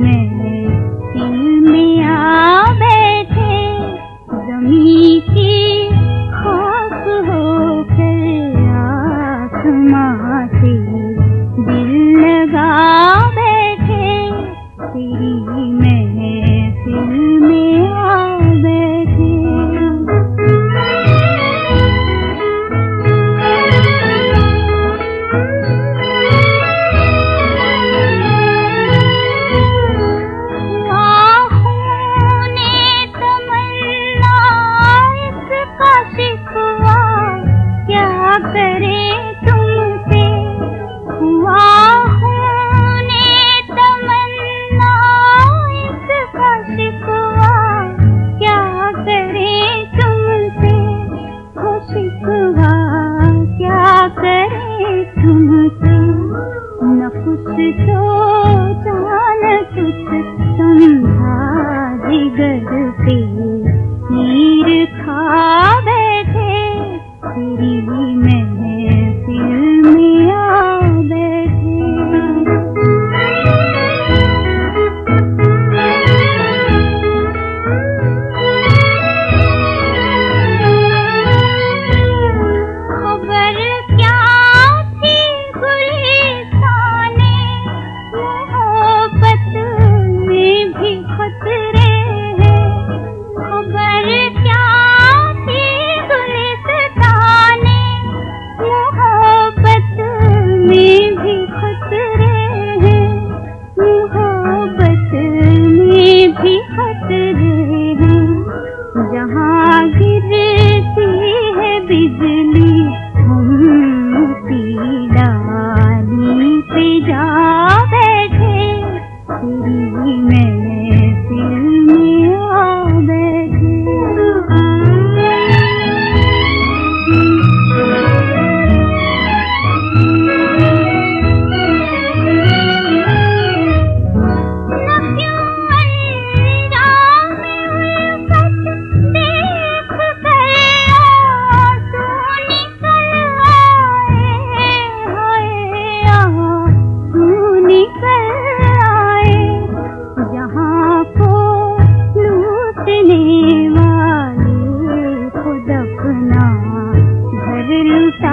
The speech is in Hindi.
में दिल समझा बैठे